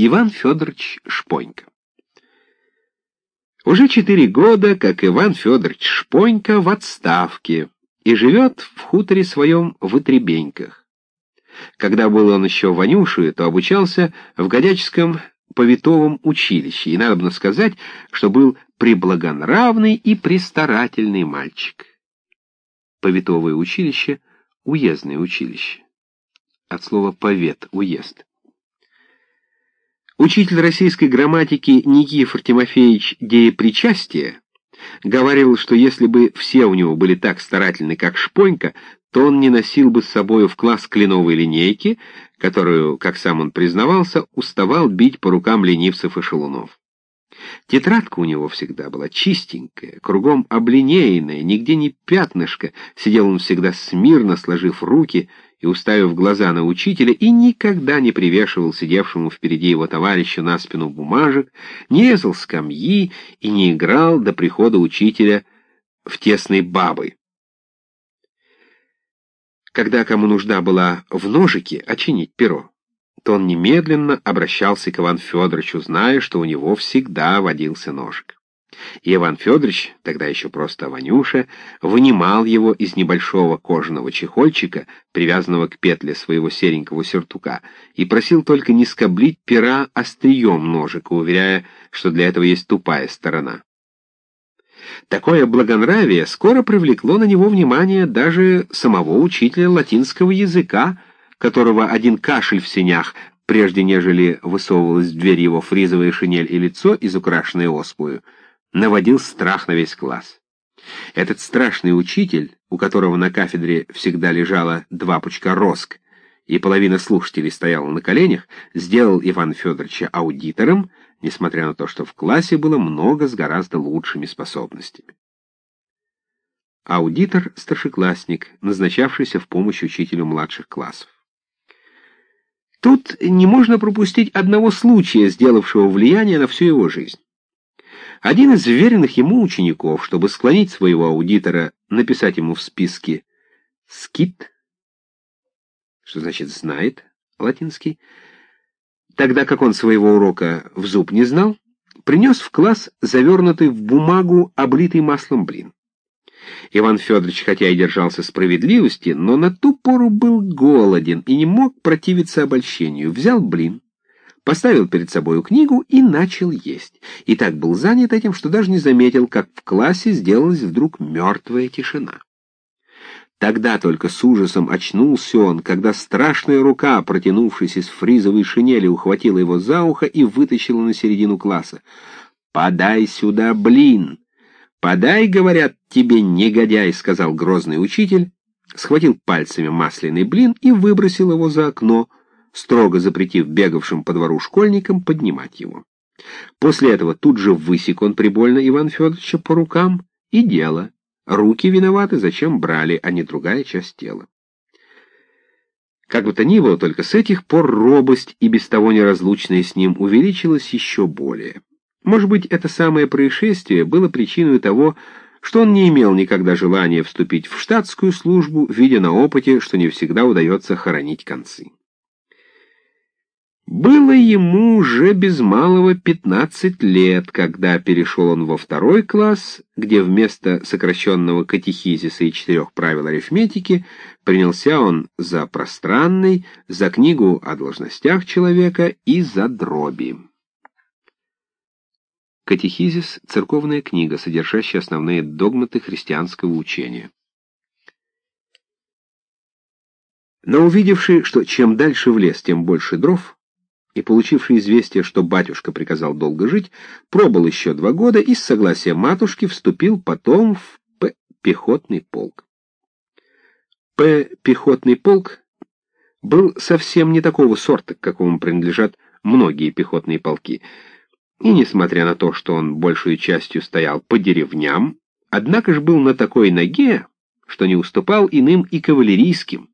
Иван Федорович Шпонька. Уже четыре года, как Иван Федорович Шпонька в отставке и живет в хуторе своем в Итребеньках. Когда был он еще Ванюшей, то обучался в Годяческом повитовом училище, и надо сказать, что был преблагонравный и престарательный мальчик. Повитовое училище — уездное училище. От слова «повет» — уезд. Учитель российской грамматики Никифор Тимофеевич Деепричастие говорил, что если бы все у него были так старательны, как Шпонька, то он не носил бы с собою в класс кленовой линейки, которую, как сам он признавался, уставал бить по рукам ленивцев и шалунов. Тетрадка у него всегда была чистенькая, кругом облинеянная, нигде не пятнышко, сидел он всегда смирно, сложив руки и уставив глаза на учителя, и никогда не привешивал сидевшему впереди его товарищу на спину бумажек, не резал скамьи и не играл до прихода учителя в тесной бабы. Когда кому нужда была в ножике очинить перо, то он немедленно обращался к Ивану Федоровичу, зная, что у него всегда водился ножик. Иван Федорович, тогда еще просто Ванюша, вынимал его из небольшого кожаного чехольчика, привязанного к петле своего серенького сюртука, и просил только не скоблить пера острием ножика, уверяя, что для этого есть тупая сторона. Такое благонравие скоро привлекло на него внимание даже самого учителя латинского языка, которого один кашель в сенях, прежде нежели высовывалась в дверь его фризовая шинель и лицо, изукрашенное оспою, наводил страх на весь класс. Этот страшный учитель, у которого на кафедре всегда лежало два пучка роск, и половина слушателей стояла на коленях, сделал Ивана Федоровича аудитором, несмотря на то, что в классе было много с гораздо лучшими способностями. Аудитор — старшеклассник, назначавшийся в помощь учителю младших классов. Тут не можно пропустить одного случая, сделавшего влияние на всю его жизнь. Один из веренных ему учеников, чтобы склонить своего аудитора написать ему в списке «скит», что значит «знает» латинский, тогда как он своего урока в зуб не знал, принес в класс завернутый в бумагу облитый маслом блин. Иван Федорович, хотя и держался справедливости, но на ту пору был голоден и не мог противиться обольщению. Взял блин, поставил перед собою книгу и начал есть. И так был занят этим, что даже не заметил, как в классе сделалась вдруг мертвая тишина. Тогда только с ужасом очнулся он, когда страшная рука, протянувшись из фризовой шинели, ухватила его за ухо и вытащила на середину класса. «Подай сюда блин!» «Подай, — говорят, — тебе, негодяй!» — сказал грозный учитель, схватил пальцами масляный блин и выбросил его за окно, строго запретив бегавшим по двору школьникам поднимать его. После этого тут же высек он прибольно Ивана Федоровича по рукам, и дело — Руки виноваты, зачем брали, а не другая часть тела. Как бы то ни было, только с этих пор робость и без того неразлучная с ним увеличилась еще более. Может быть, это самое происшествие было причиной того, что он не имел никогда желания вступить в штатскую службу, видя на опыте, что не всегда удается хоронить концы. Было ему уже без малого пятнадцать лет, когда перешел он во второй класс, где вместо сокращенного катехизиса и четырех правил арифметики принялся он за пространный, за книгу о должностях человека и за дроби. Катехизис — церковная книга, содержащая основные догматы христианского учения. Но увидевший, что чем дальше в лес, тем больше дров, и, получивший известие, что батюшка приказал долго жить, пробыл еще два года и с согласия матушки вступил потом в П. пехотный полк. П. пехотный полк был совсем не такого сорта, к какому принадлежат многие пехотные полки, и, несмотря на то, что он большей частью стоял по деревням, однако же был на такой ноге, что не уступал иным и кавалерийским.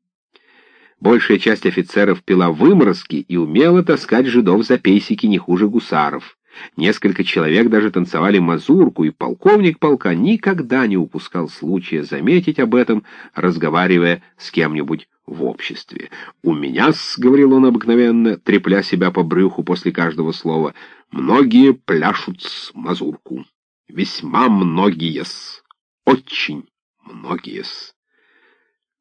Большая часть офицеров пила выморозки и умела таскать жидов за пейсики не хуже гусаров. Несколько человек даже танцевали мазурку, и полковник полка никогда не упускал случая заметить об этом, разговаривая с кем-нибудь в обществе. «У меня-с», — говорил он обыкновенно, трепля себя по брюху после каждого слова, — «многие пляшут с мазурку. Весьма многие-с. Очень многие-с».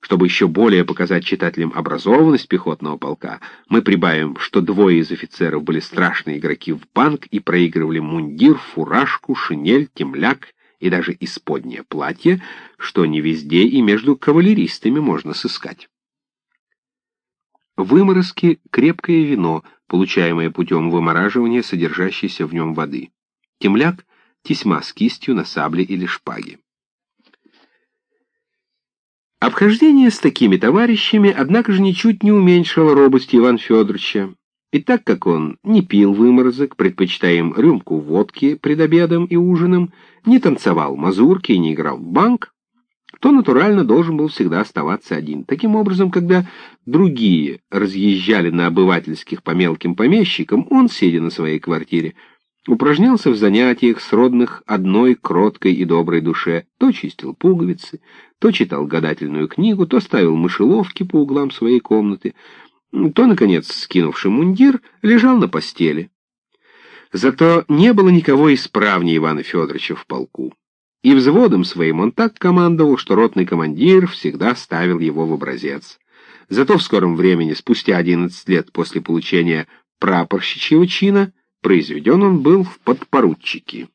Чтобы еще более показать читателям образованность пехотного полка, мы прибавим, что двое из офицеров были страшные игроки в банк и проигрывали мундир, фуражку, шинель, темляк и даже исподнее платье, что не везде и между кавалеристами можно сыскать. Выморозки — крепкое вино, получаемое путем вымораживания содержащейся в нем воды. Темляк — тесьма с кистью на сабле или шпаге. Обхождение с такими товарищами, однако же, ничуть не уменьшило робости Ивана Федоровича. И так как он не пил выморозок, предпочитая рюмку водки пред обедом и ужином, не танцевал мазурки и не играл в банк, то натурально должен был всегда оставаться один. Таким образом, когда другие разъезжали на обывательских по мелким помещикам, он, сидя на своей квартире, упражнялся в занятиях, сродных одной кроткой и доброй душе, то чистил пуговицы, то читал гадательную книгу, то ставил мышеловки по углам своей комнаты, то, наконец, скинувший мундир, лежал на постели. Зато не было никого исправнее Ивана Федоровича в полку. И взводом своим он так командовал, что ротный командир всегда ставил его в образец. Зато в скором времени, спустя 11 лет после получения прапорщичьего чина, Произведен он был в подпоручики.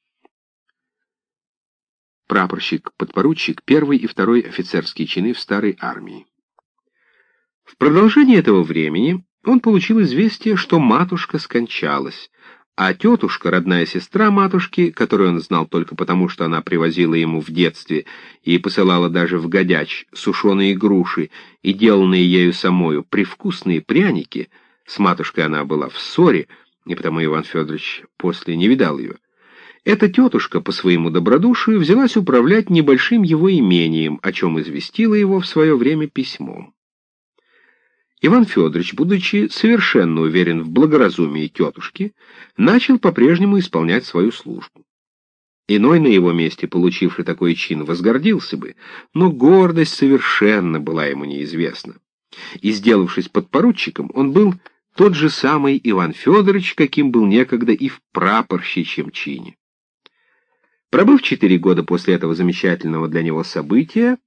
Прапорщик, подпоручик, первый и второй офицерские чины в старой армии. В продолжение этого времени он получил известие, что матушка скончалась, а тетушка, родная сестра матушки, которую он знал только потому, что она привозила ему в детстве и посылала даже в годяч сушеные груши и деланные ею самою привкусные пряники, с матушкой она была в ссоре, и потому Иван Федорович после не видал ее. Эта тетушка по своему добродушию взялась управлять небольшим его имением, о чем известила его в свое время письмом. Иван Федорович, будучи совершенно уверен в благоразумии тетушки, начал по-прежнему исполнять свою службу. Иной на его месте, получивший такой чин, возгордился бы, но гордость совершенно была ему неизвестна. И, сделавшись подпоручиком, он был тот же самый Иван Федорович, каким был некогда и в прапорщичьем чине. Пробыв четыре года после этого замечательного для него события,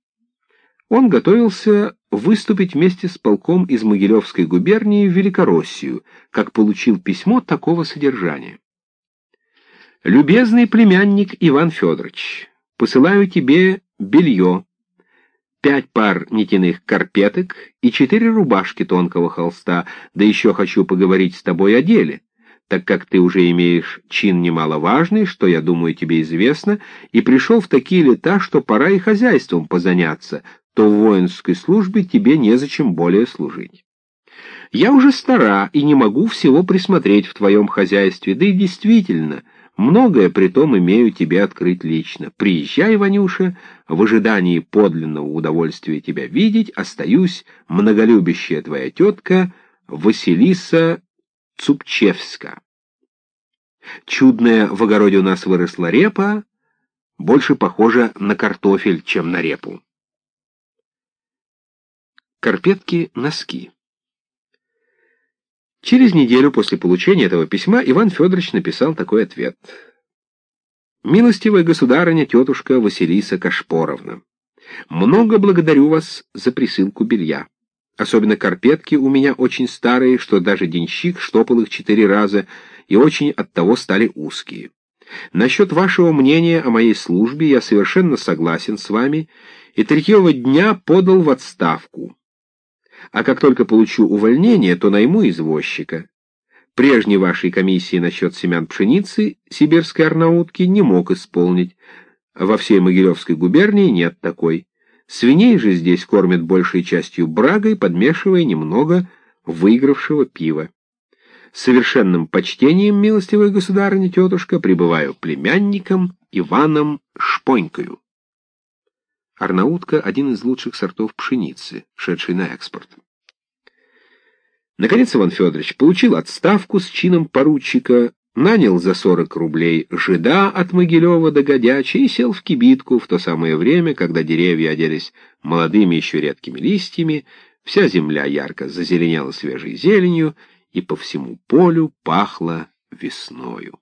он готовился выступить вместе с полком из Могилевской губернии в Великороссию, как получил письмо такого содержания. «Любезный племянник Иван Федорович, посылаю тебе белье, пять пар нитяных карпеток и четыре рубашки тонкого холста, да еще хочу поговорить с тобой о деле, так как ты уже имеешь чин немаловажный, что, я думаю, тебе известно, и пришел в такие лета, что пора и хозяйством позаняться, то в воинской службе тебе незачем более служить. Я уже стара и не могу всего присмотреть в твоем хозяйстве, да и действительно — Многое при том имею тебе открыть лично. Приезжай, Ванюша, в ожидании подлинного удовольствия тебя видеть, остаюсь, многолюбящая твоя тетка Василиса Цупчевска. Чудная в огороде у нас выросла репа, больше похожа на картофель, чем на репу. Карпетки-носки Через неделю после получения этого письма Иван Федорович написал такой ответ. «Милостивая государыня, тетушка Василиса Кашпоровна, много благодарю вас за присылку белья. Особенно карпетки у меня очень старые, что даже денщик штопал их четыре раза, и очень оттого стали узкие. Насчет вашего мнения о моей службе я совершенно согласен с вами, и третьего дня подал в отставку» а как только получу увольнение, то найму извозчика. Прежней вашей комиссии насчет семян пшеницы сибирской арнаутки не мог исполнить. Во всей Могилевской губернии нет такой. Свиней же здесь кормят большей частью брагой, подмешивая немного выигравшего пива. С совершенным почтением, милостивая государыня тетушка, пребываю племянником Иваном Шпонькою. Арнаутка — один из лучших сортов пшеницы, шедший на экспорт. Наконец Иван Федорович получил отставку с чином поручика, нанял за 40 рублей жида от Могилева до Годяча и сел в кибитку в то самое время, когда деревья оделись молодыми еще редкими листьями, Вся земля ярко зазеленела свежей зеленью, и по всему полю пахло весною.